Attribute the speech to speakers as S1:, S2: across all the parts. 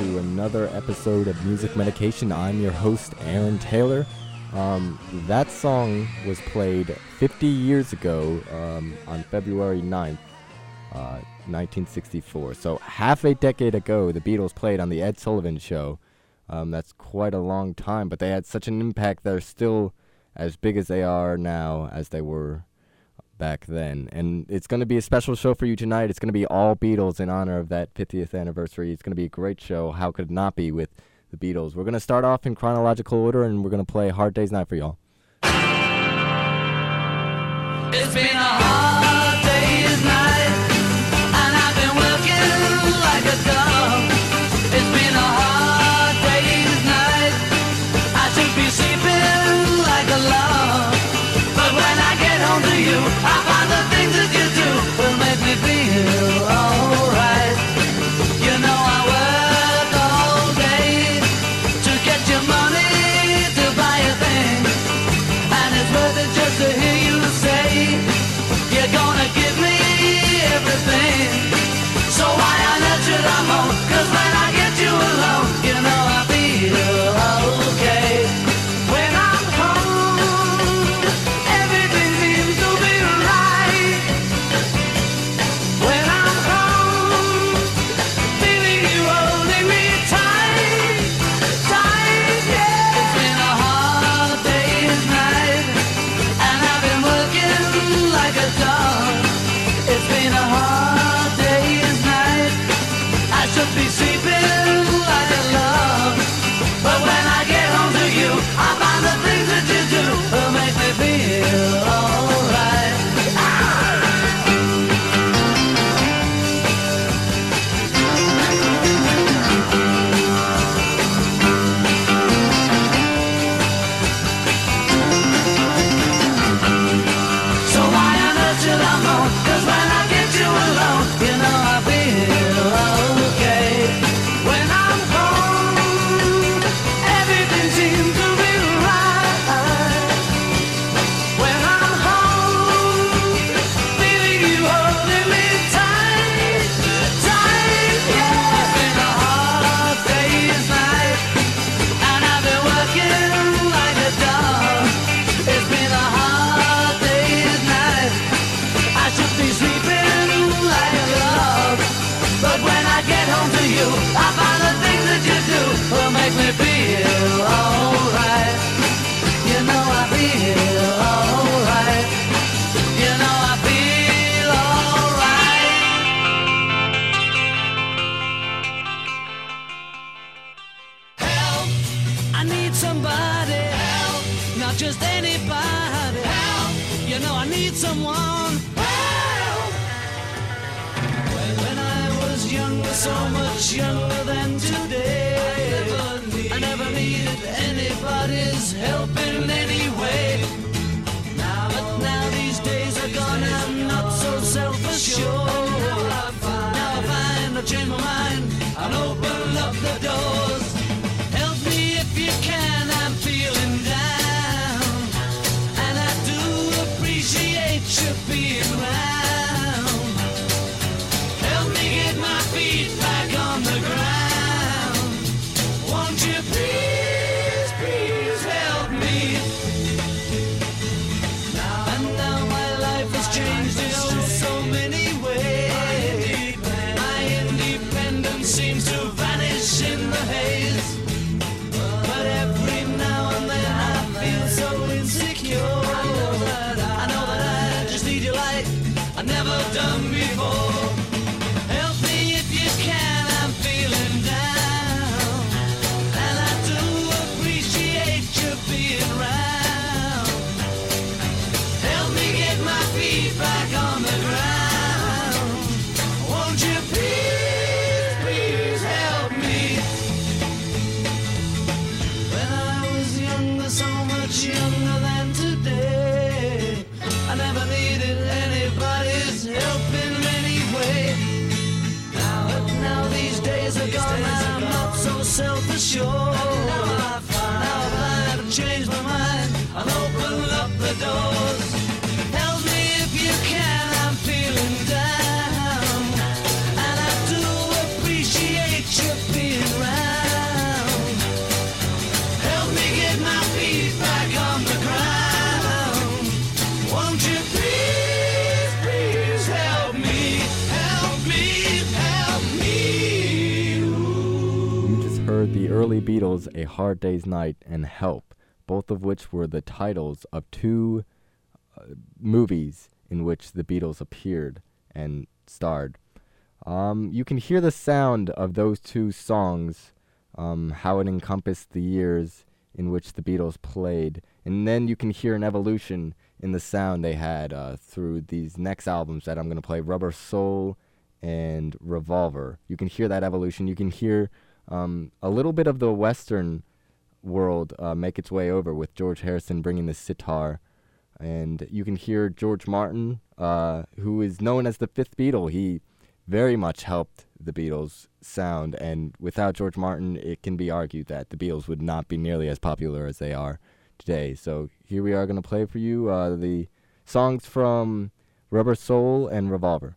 S1: to another episode of Music Medication. I'm your host, Aaron Taylor. Um, that song was played 50 years ago um, on February 9th, uh, 1964. So, half a decade ago, the Beatles played on The Ed Sullivan Show. Um, that's quite a long time, but they had such an impact. They're still as big as they are now as they were back then. And it's going to be a special show for you tonight. It's going to be all Beatles in honor of that 50th anniversary. It's going to be a great show. How could it not be with the Beatles? We're going to start off in chronological order and we're going to play Hard Day's Night for y'all. Early Beatles, A Hard Day's Night, and Help, both of which were the titles of two uh, movies in which the Beatles appeared and starred. Um, you can hear the sound of those two songs, um, how it encompassed the years in which the Beatles played, and then you can hear an evolution in the sound they had uh, through these next albums that I'm going to play Rubber Soul and Revolver. You can hear that evolution. You can hear um, a little bit of the Western world uh, make its way over with George Harrison bringing the sitar. And you can hear George Martin, uh, who is known as the fifth Beatle. He very much helped the Beatles sound, and without George Martin, it can be argued that the Beatles would not be nearly as popular as they are today. So here we are going to play for you uh, the songs from Rubber Soul and Revolver.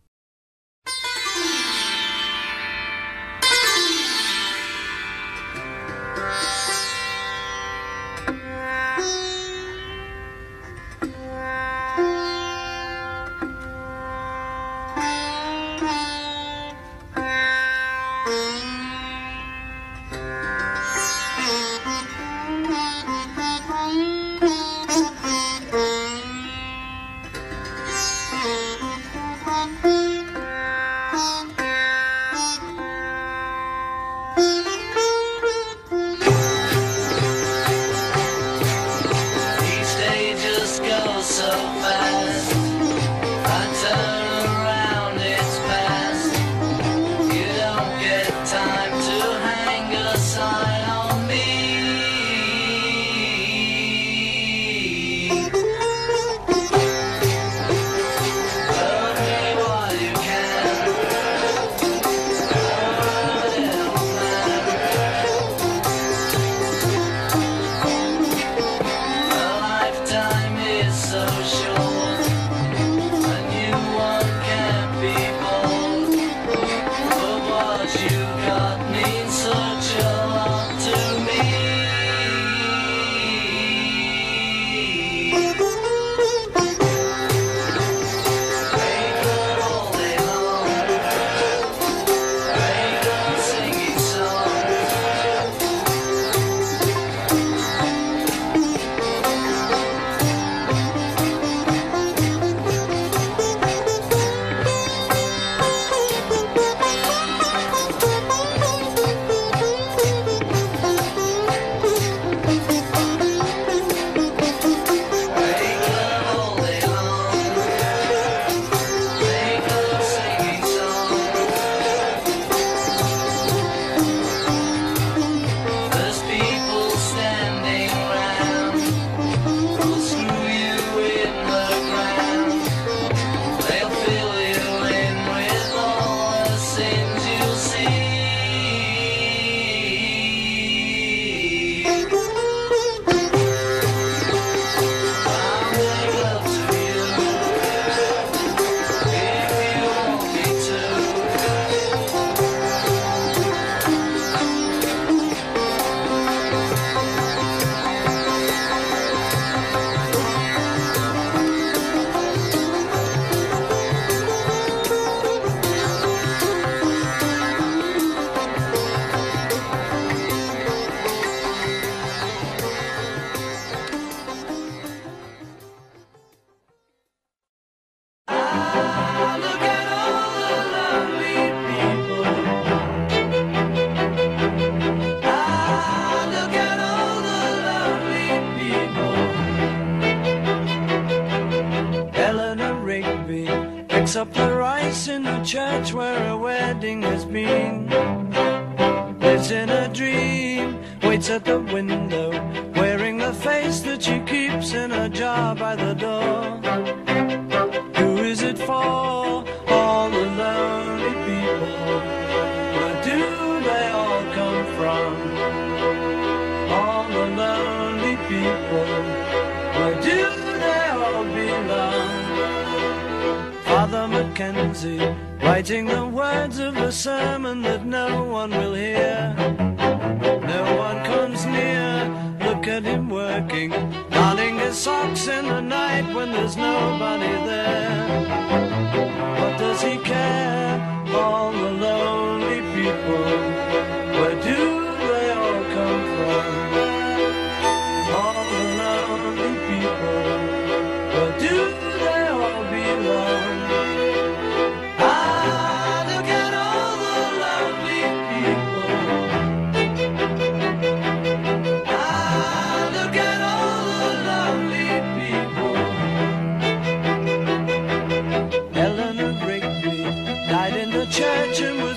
S2: Church
S3: and was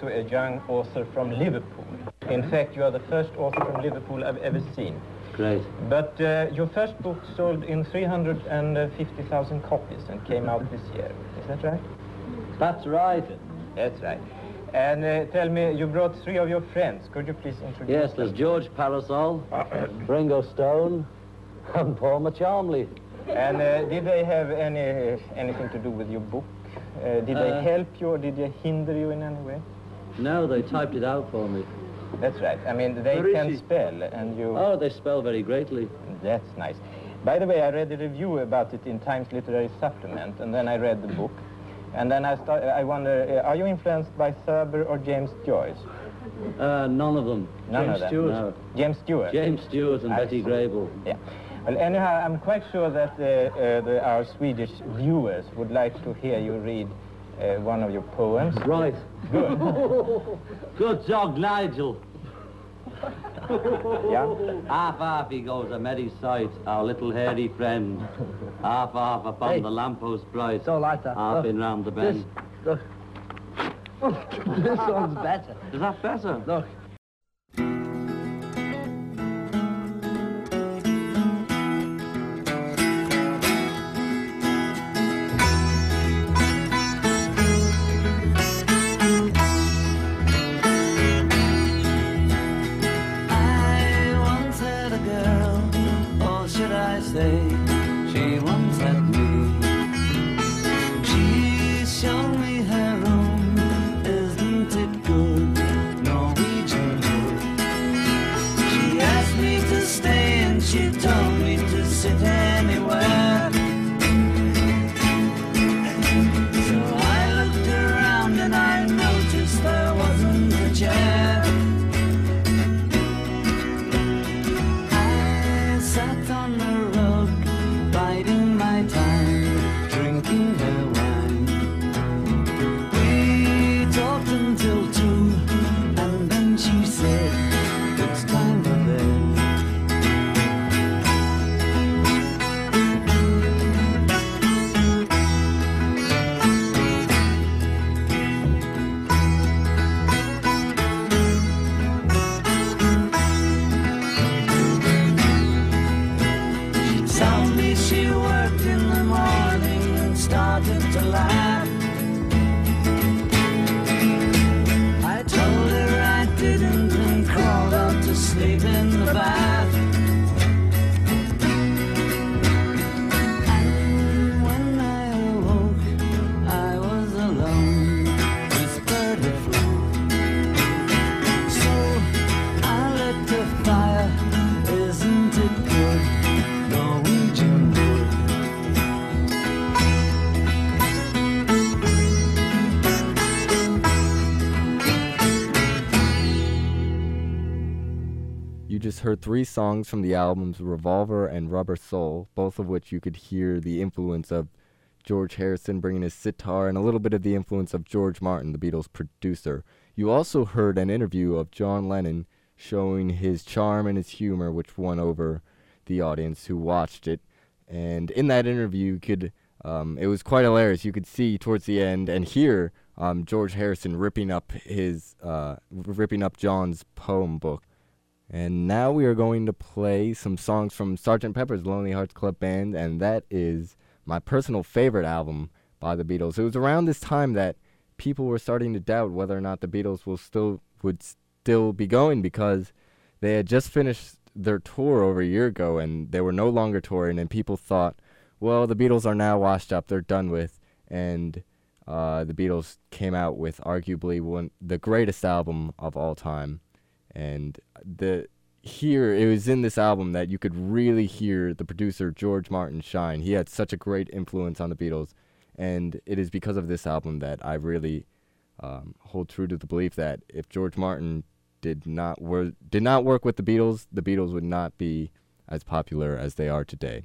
S4: to a young author from Liverpool. In fact, you are the first author from Liverpool I've ever seen.
S5: Great.
S4: But uh, your first book sold in 350,000 copies and came out this year. Is that right?
S5: That's right.
S4: That's right. And uh, tell me, you brought three of your friends. Could you please introduce
S5: Yes,
S4: them?
S5: there's George Parasol, Ringo Stone, and Paul Machamley.
S4: And uh, did they have any anything to do with your book? Uh, did
S5: Uh,
S4: they help you or did they hinder you in any way?
S5: No, they typed it out for me.
S4: That's right. I mean, they
S5: is
S4: can spell, and you.
S5: Oh, they spell very greatly.
S4: That's nice. By the way, I read a review about it in Times Literary Supplement, and then I read the book. And then I start, I wonder, uh, are you influenced by Thurber or James Joyce?
S5: Uh, none of them.
S4: None
S5: James
S4: of them.
S5: Stewart.
S4: No. James Stewart.
S5: James Stewart and
S4: I
S5: Betty
S4: see.
S5: Grable.
S4: Yeah. Well, anyhow, I'm quite sure that uh, uh, the, our Swedish viewers would like to hear you read uh, one of your poems.
S5: Right.
S4: Good.
S5: Good dog, Nigel.
S4: Yeah.
S5: Half half he goes, met his sight, our little hairy friend. Half half upon
S1: Hey.
S5: the lamppost bright.
S1: So like that.
S5: Half
S1: Look,
S5: in round the bend.
S1: This, Look. this one's better.
S5: Is that better?
S1: Look.
S6: Three songs from the albums Revolver and Rubber Soul, both of which you could hear the influence of George Harrison bringing his sitar and a little bit of the influence of George Martin, the Beatles producer. You also heard an interview of John Lennon showing his charm and his humor, which won over the audience who watched it. And in that interview, you could Um, it was quite hilarious. You could see towards the end and hear um, George Harrison ripping up his uh, ripping up John's poem book. And now we are going to play some songs from Sgt. Pepper's Lonely Hearts Club Band, and that is my personal favorite album by the Beatles. It was around this time that people were starting to doubt whether or not the Beatles will still would still be going because they had just finished their tour over a year ago and they were no longer touring and people thought, well, the Beatles are now washed up, they're done with, and uh, the Beatles came out with arguably one the greatest album of all time, and the here it was in this album that you could really hear the producer George Martin shine. He had such a great influence on the Beatles, and it is because of this album that I really um, hold true to the belief that if George Martin did not wor- did not work with the Beatles, the Beatles would not be as popular as they are today.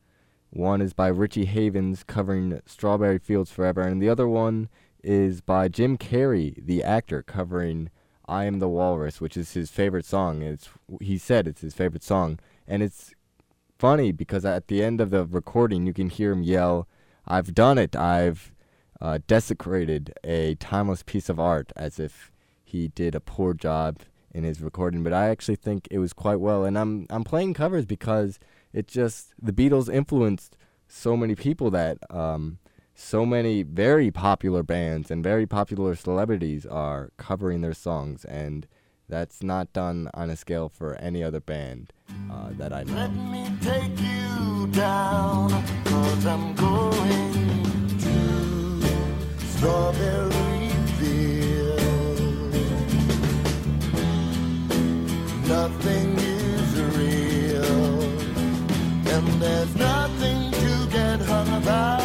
S1: One is
S6: by Richie Havens covering Strawberry Fields Forever, and the other one is by Jim Carrey, the actor, covering I Am the Walrus, which is his favorite song. It's he said it's his favorite song, and it's funny because at the end of the recording you can hear him yell, "I've done it! I've uh, desecrated a timeless piece of art," as if he did a poor job in his recording. But I actually think it was quite well, and I'm I'm playing covers because it just the Beatles influenced so many people that um, so many very popular bands and very popular celebrities are covering their songs, and that's not done on a scale for any other band uh, that I know.
S7: Let me take you down, cause I'm going to Strawberry Field. Nothing and there's nothing to get hung about.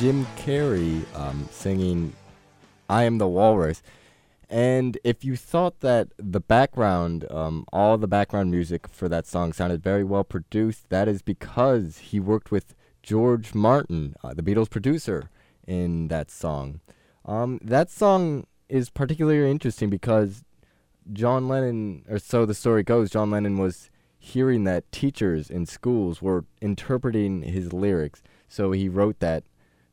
S6: Jim Carrey um, singing I Am the Walrus. And if you thought that the background, um, all the background music for that song sounded very well produced, that is because he worked with George Martin, uh, the Beatles producer, in that song. Um, that song is particularly interesting because John Lennon, or so the story goes, John Lennon was hearing that teachers in schools were interpreting his lyrics, so he wrote that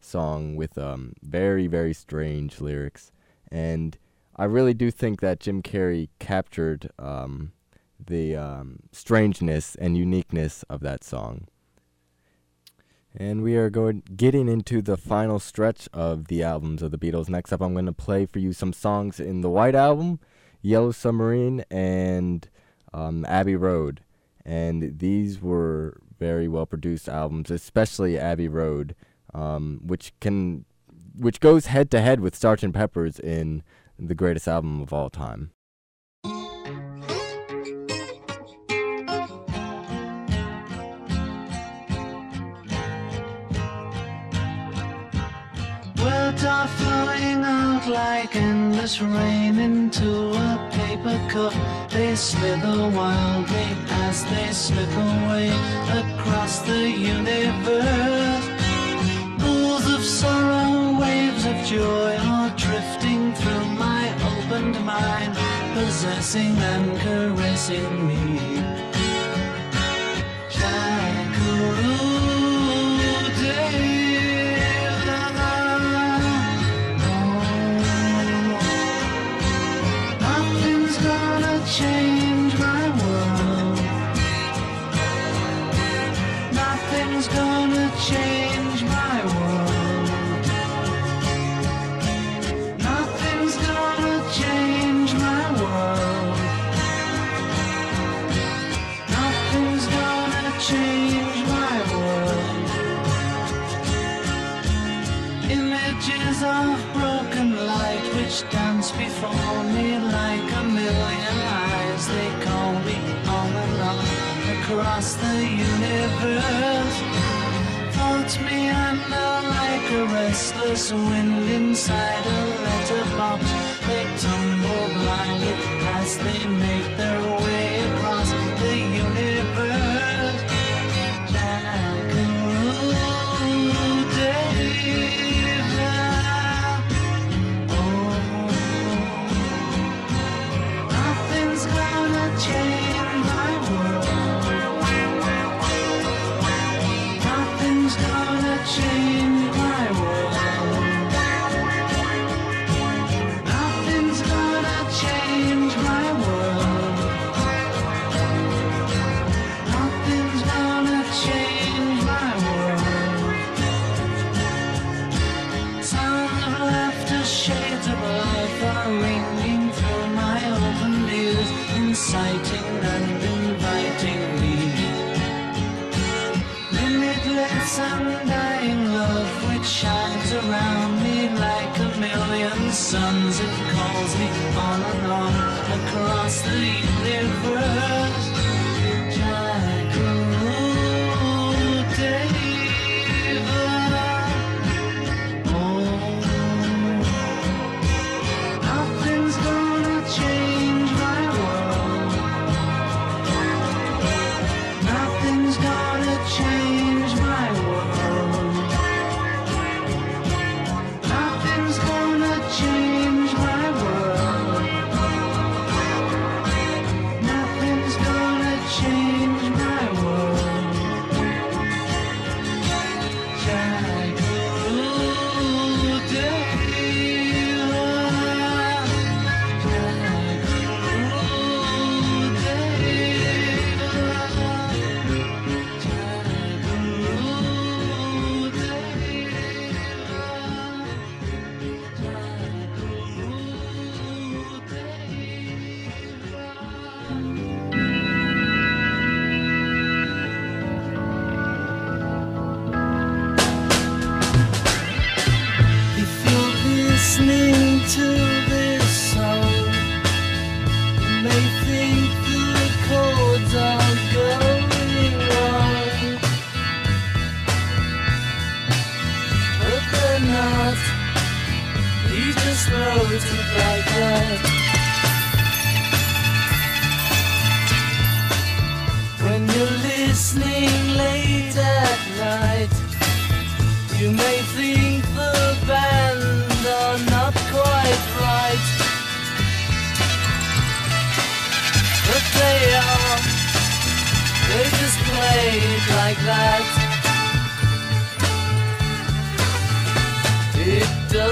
S6: song with um, very, very strange lyrics. And I really do think that Jim Carrey captured um, the um, strangeness and uniqueness of that song. And we are going getting into the final stretch of the albums of the Beatles. Next up, I'm going to play for you some songs in the White Album, Yellow Submarine, and um, Abbey Road. And these were very well produced albums, especially Abbey Road, um, which can, which goes head to head with Sgt. Pepper's in the greatest album of all time.
S1: Words are flowing out like endless rain into a paper cup. They slither wildly as they slip away across the universe. Sorrow, waves of joy are drifting through my opened mind, possessing and caressing me. Nothing's gonna change my world. Nothing's gonna change Images of broken light which dance before me like a million eyes. They call me on and on across the universe. Floats me under like a restless wind inside a letterbox. They tumble blindly as they make their way across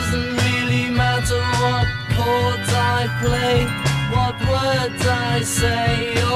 S1: doesn't really matter what chords I play, what words I say.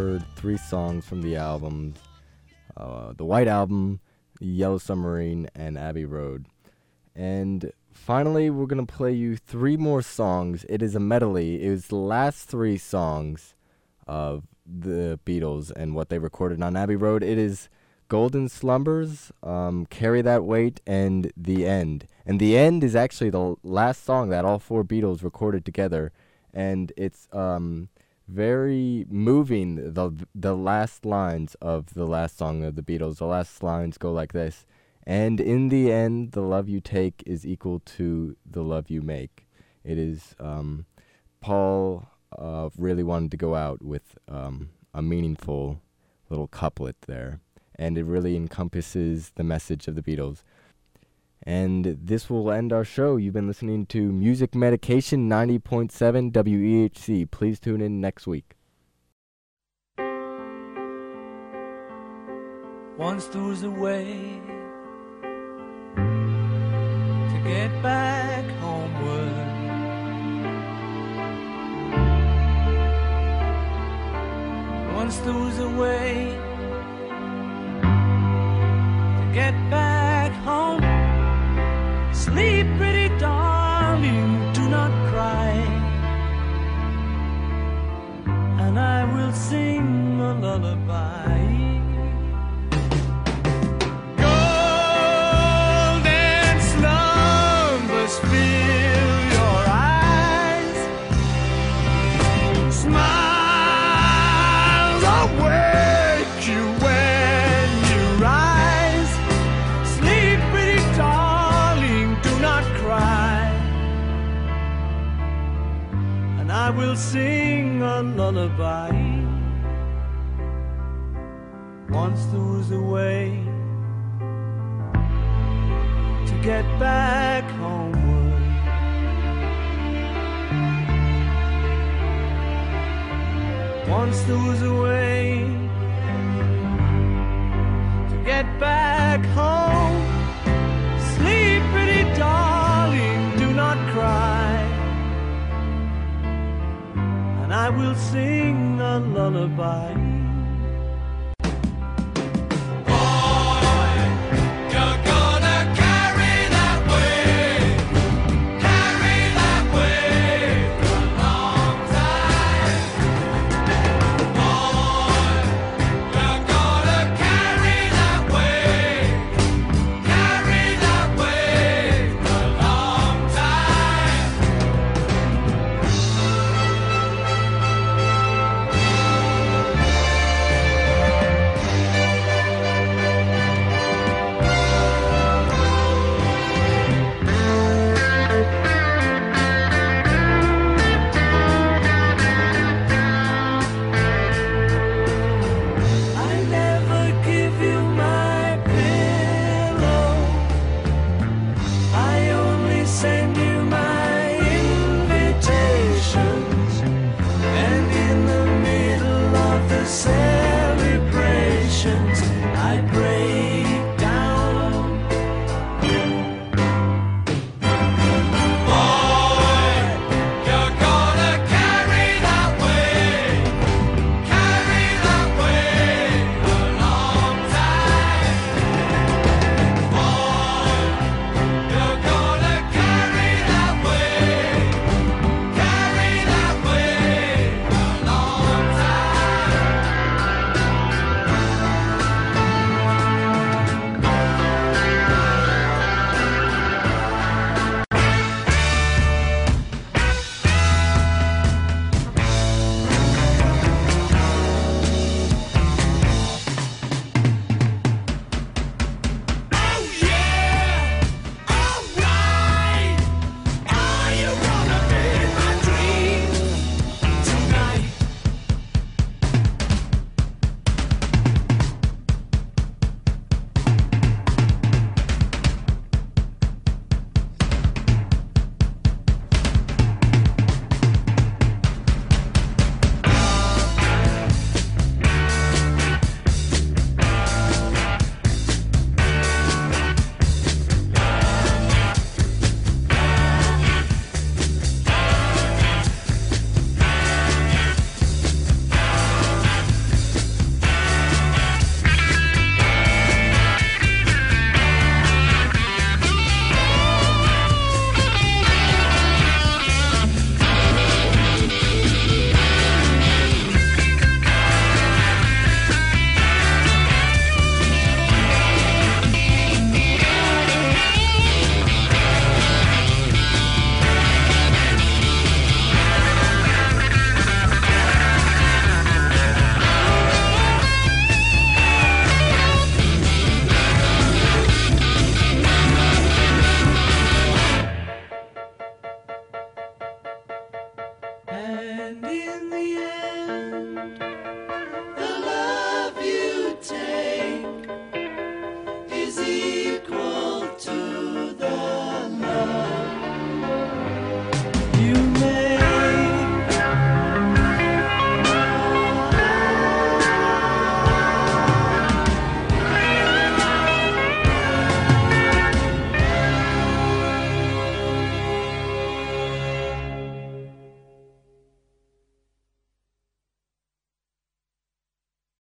S6: Heard three songs from the albums uh, The White Album, Yellow Submarine, and Abbey Road. And finally, we're going to play you three more songs. It is a medley, it was the last three songs of the Beatles and what they recorded on Abbey Road. It is Golden Slumbers, um, Carry That Weight, and The End. And The End is actually the last song that all four Beatles recorded together. And it's um, very moving, the, the last lines of the last song of the Beatles. The last lines go like this And in the end, the love you take is equal to the love you make. It is um, Paul uh, really wanted to go out with um, a meaningful little couplet there and it really encompasses the message of the Beatles. And this will end our show. You've been listening to Music Medication 90.7 WEHC. Please tune in next week.
S1: Once there was a way to get back homeward. Once there was a way to get back home. Sleep, pretty darling, do not cry. And I will sing a lullaby. Lullaby. Once there was a way to get back homeward. Once there was a way to get back home. I will sing a lullaby.